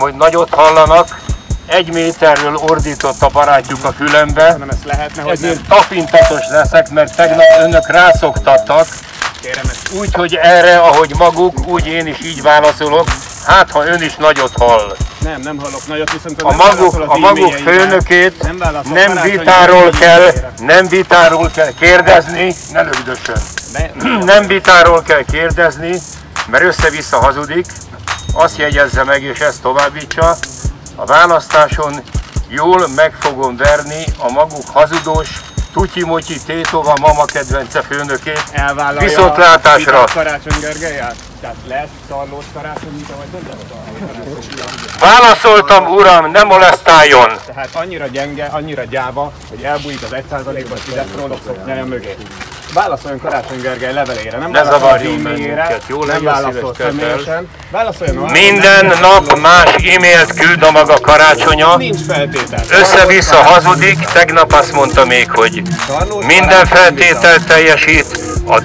hogy nagyot hallanak, egy méterről ordított a barátjuk a fülembe, Nem ezt lehetne, hogy nem. ezért tapintatos leszek, mert tegnap önök rászoktattak, ezt. úgyhogy erre, ahogy maguk, úgy én is így válaszolok, hát ha ön is nagyot hall. Nem, nem hallok nagyot, viszont A nem maguk, a maguk főnökét nem, válaszol nem vitáról kell, nem vitáról kell kérdezni, ne lögdösön. Nem vitáról kell kérdezni, mert össze-vissza hazudik, azt jegyezze meg és ezt továbbítsa. A választáson jól meg fogom verni a maguk hazudós, Tutyi-Mutyi Tétova mama kedvence főnökét. elvállalja Viszontlátásra. Karácsony Gergelyát? Tehát lesz tarlós karácsony, mint ahogy nem Válaszoltam, uram, ne molesztáljon! Tehát annyira gyenge, annyira gyáva, hogy elbújik az 1%-ban Fideszről a mögé. Válaszoljon Karácsony Gergely levelére, nem Ne zavarjon bennünket, jó? nem válaszol személyesen. Válaszoljon Minden hogy nap más e-mailt küld a maga karácsonya, Nincs feltétel. össze-vissza hazudik, tegnap azt mondta még, hogy minden feltételt teljesít, az,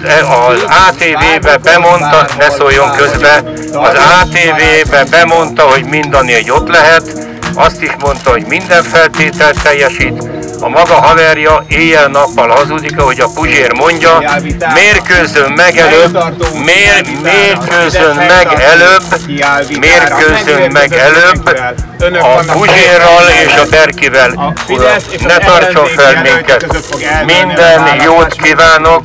az ATV-be bemondta, ne szóljon közbe, az ATV-be bemondta, hogy mindannyian ott lehet, azt is mondta, hogy minden feltételt teljesít, a maga haverja éjjel-nappal hazudik, ahogy a Puzsér mondja, mérkőzön meg előbb, mér, mérkőzön meg előbb, mérkőzön meg előbb a Puzsérral és a Berkivel. Ne tartson fel minket. Minden jót kívánok,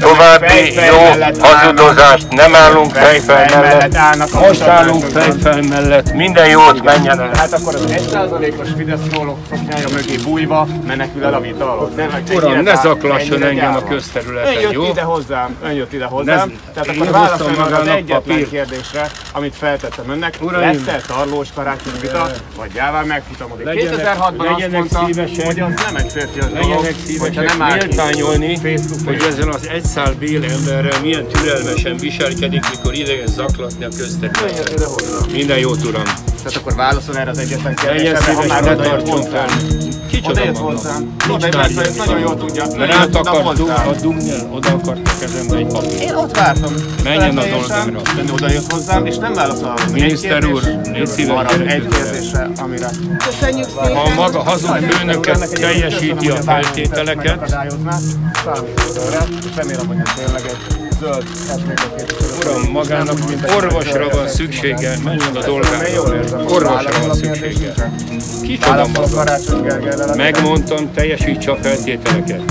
további jó hazudozást, nem állunk fejfel mellett. Most állunk fejfel mellett, minden jót menjen el. Hát akkor az 1%-os Fidesz rólok szoknyája mögé bújva menekül el a vita alól. Uram, ne zaklasson engem a. Ön közterületen, jött jó? ide hozzám, ön jött ide hozzám, tehát akkor válaszoljon az egyetlen kérdésre, amit feltettem önnek. Lesz-e tarlós karácsony vita, vagy gyáván megfutamodik? Legyenek- 2006-ban azt legyenek mondta, hogy az nem egy férfias dolog, Legyenek hogyha nem áll méltányolni, Facebook hogy ezzel az bél emberrel milyen türelmesen viselkedik, mikor idegen zaklatni a hozzám. Minden jót, uram! Tehát akkor válaszol erre az egyetlen kérdésre, ha már oda jött hozzám. fel. Oda Kicsoda jött hozzám. Nincs Oda jött, nagyon jól tudja. Mert Oda át jött oda akart hozzám. a dugnyel, oda akart a kezembe egy papírt. Én ott vártam. Menjen a dolgára. De oda jött hozzám, és nem válaszol arra. Miniszter egy úr, arra egy kérdésre, amire... Köszönjük Ha a szépen! maga hazug főnöket teljesíti a feltételeket, Remélem, hogy ez tényleg egy zöld uram, magának orvosra van szüksége, menjen a dolgára. Orvosra van szüksége. Kicsoda maga? Megmondtam, teljesítse a feltételeket.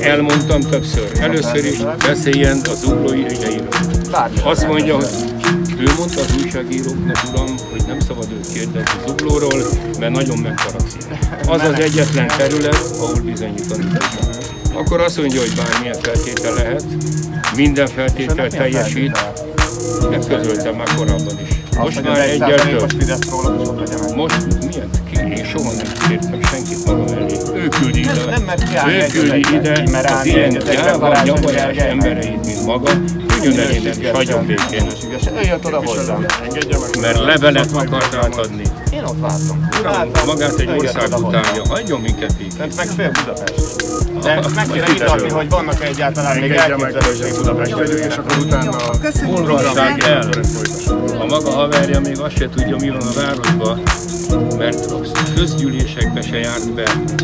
Elmondtam többször. Először is beszéljen az zuglói ügyeiről. Azt mondja, hogy ő mondta az újságíróknak, uram, hogy nem szabad őt kérdezni Zuglóról, mert nagyon megfaragszik. Az az egyetlen terület, ahol bizonyítani tudnak. Akkor azt mondja, hogy bármilyen feltétel lehet, minden feltétel teljesít, de közöltem már korábban is. Most már egyel több. Most milyen? Ki? Én soha nem kértem senkit magam elé. Ő küldi ide. Nem, mert ő küldi ide az ilyen gyáva, Gergely. embereit, mint maga. Küldjön el innen, és hagyjon békén. Ő jött oda hozzám. Mert levelet akart átadni. Én ott vártam. Uram, magát egy ország utálja. Hagyjon minket. Tehát meg fél Budapest. De meg kéne itatni, hogy vannak egyáltalán még elképzelések Budapesten. És akkor utána szépen! el. A maga haverja még azt se tudja, mi van a városban, mert a közgyűlésekbe se járt be.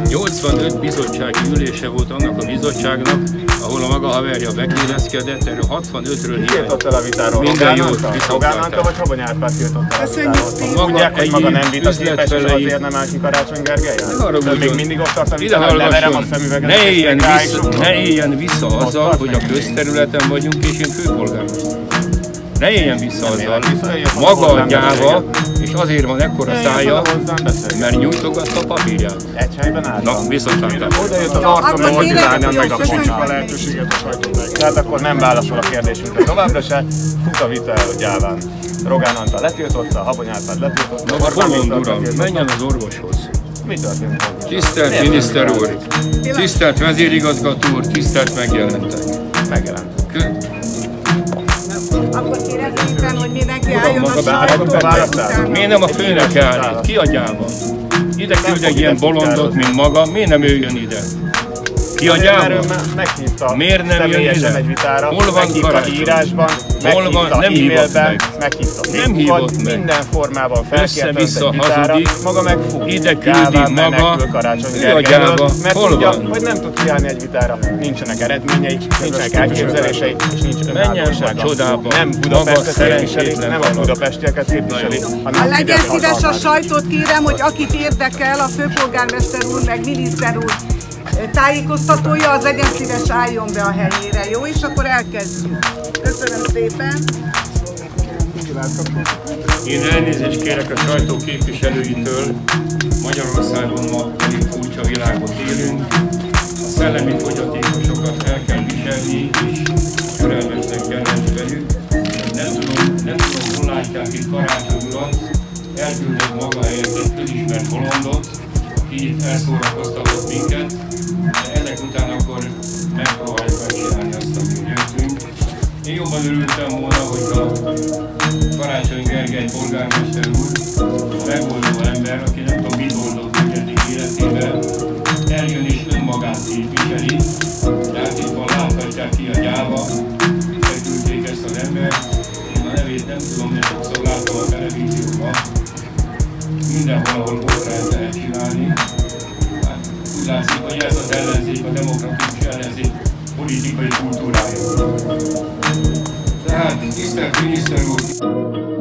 85 bizottsági ülése volt annak a bizottságnak, ahol a maga haverja bekérezkedett, erről 65-ről hírt. tiltott el a vitáról. Minden viszontlátásra. Rogán Antal vagy Habony Árpád tiltott el a Köszönjük vitáról. Tudják, hogy maga nem és üzletfelei- azért nem áll ki Karácsony Gergely? arra De még mindig ott tart a hogy leverem a szemüveget. ne éljen, vissza, ne éljen vissza azzal, hogy a közterületen vagyunk, és én főpolgármester. Ne éljen vissza azzal. Maga a gyáva, és azért van ekkora szája, mert nyújtogatta a papírját. Egy helyben álltam. Na, viszontlátásra. Oda jött az arcomra, akkor hogy jó, meg a kocsiba lehetőséget hajtom meg. Tehát akkor nem válaszol a kérdésünkre továbbra se. Fut a vita el gyáván. Rogán Antal letiltotta, Habony Árpád letiltotta. Bolond Viktor uram, menjen az orvoshoz. Mi történt? Tisztelt miniszter úr, tisztelt vezérigazgató úr, tisztelt megjelentek. Megjelent. Akkor kérem szépen, hogy mindenki álljon a. Miért nem a főnök áll itt? Ki a gyáva? Ide küld egy ilyen bolondot, mint maga, miért nem ő jön ide? Mert ő me- meghívta Miért nem jön ide? egy vitára, Hol van meghívta karácsony? írásban, Hol van? Nem hívott e-mailben, meg. meghívta Nem hívott meg. minden formában Össze-vissza hazudik, maga meg fut. ide küldi maga, ő a gyáva. mert Hol tudja, van? hogy nem tud kiállni egy vitára, nincsenek eredményei, nincsenek elképzelései, és nincs önállósága. a csodába. Nem Budapestet képviseli, nem a budapestieket képviseli, a legyen szíves a sajtót kérem, hogy akit érdekel, a főpolgármester úr, meg miniszter úr tájékoztatója, az legyen szíves álljon be a helyére, jó? És akkor elkezdjük. Köszönöm szépen. Én elnézést kérek a sajtó képviselőitől. Magyarországon ma elég furcsa világot élünk. A szellemi fogyatékosokat itt elszórakoztatott minket, de ezek után akkor megpróbáljuk megcsinálni azt, amit jöttünk. Én jobban örültem volna, hogyha Karácsony Gergely polgármester úr, megoldó politiko-demokratične razy, politiko in kultura. Zaradi tistih ministrov.